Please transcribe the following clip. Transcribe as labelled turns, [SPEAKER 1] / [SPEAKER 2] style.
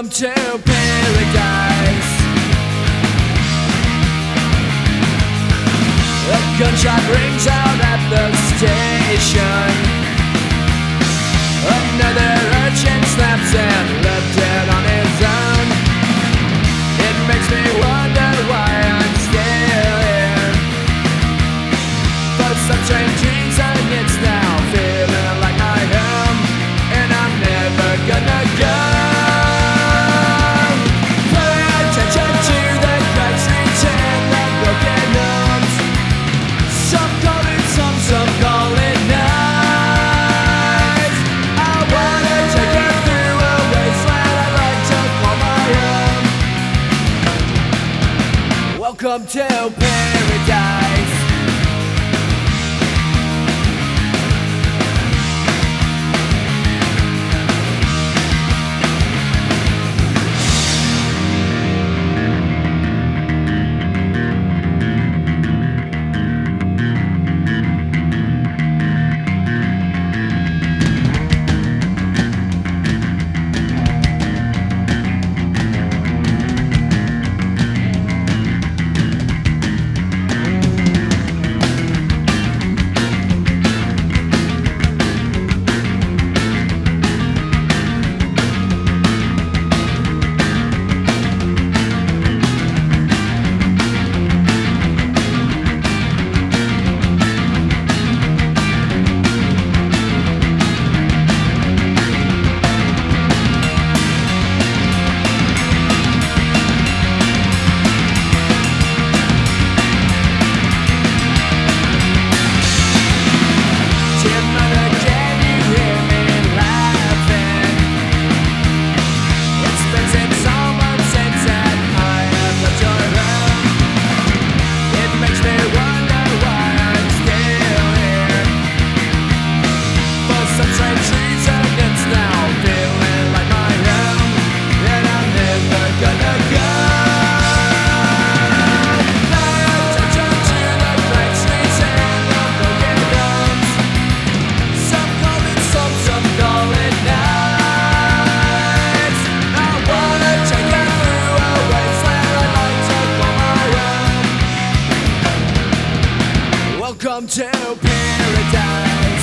[SPEAKER 1] Welcome to paradise. A gunshot rings out at the station. Welcome to paradise. Come to paradise.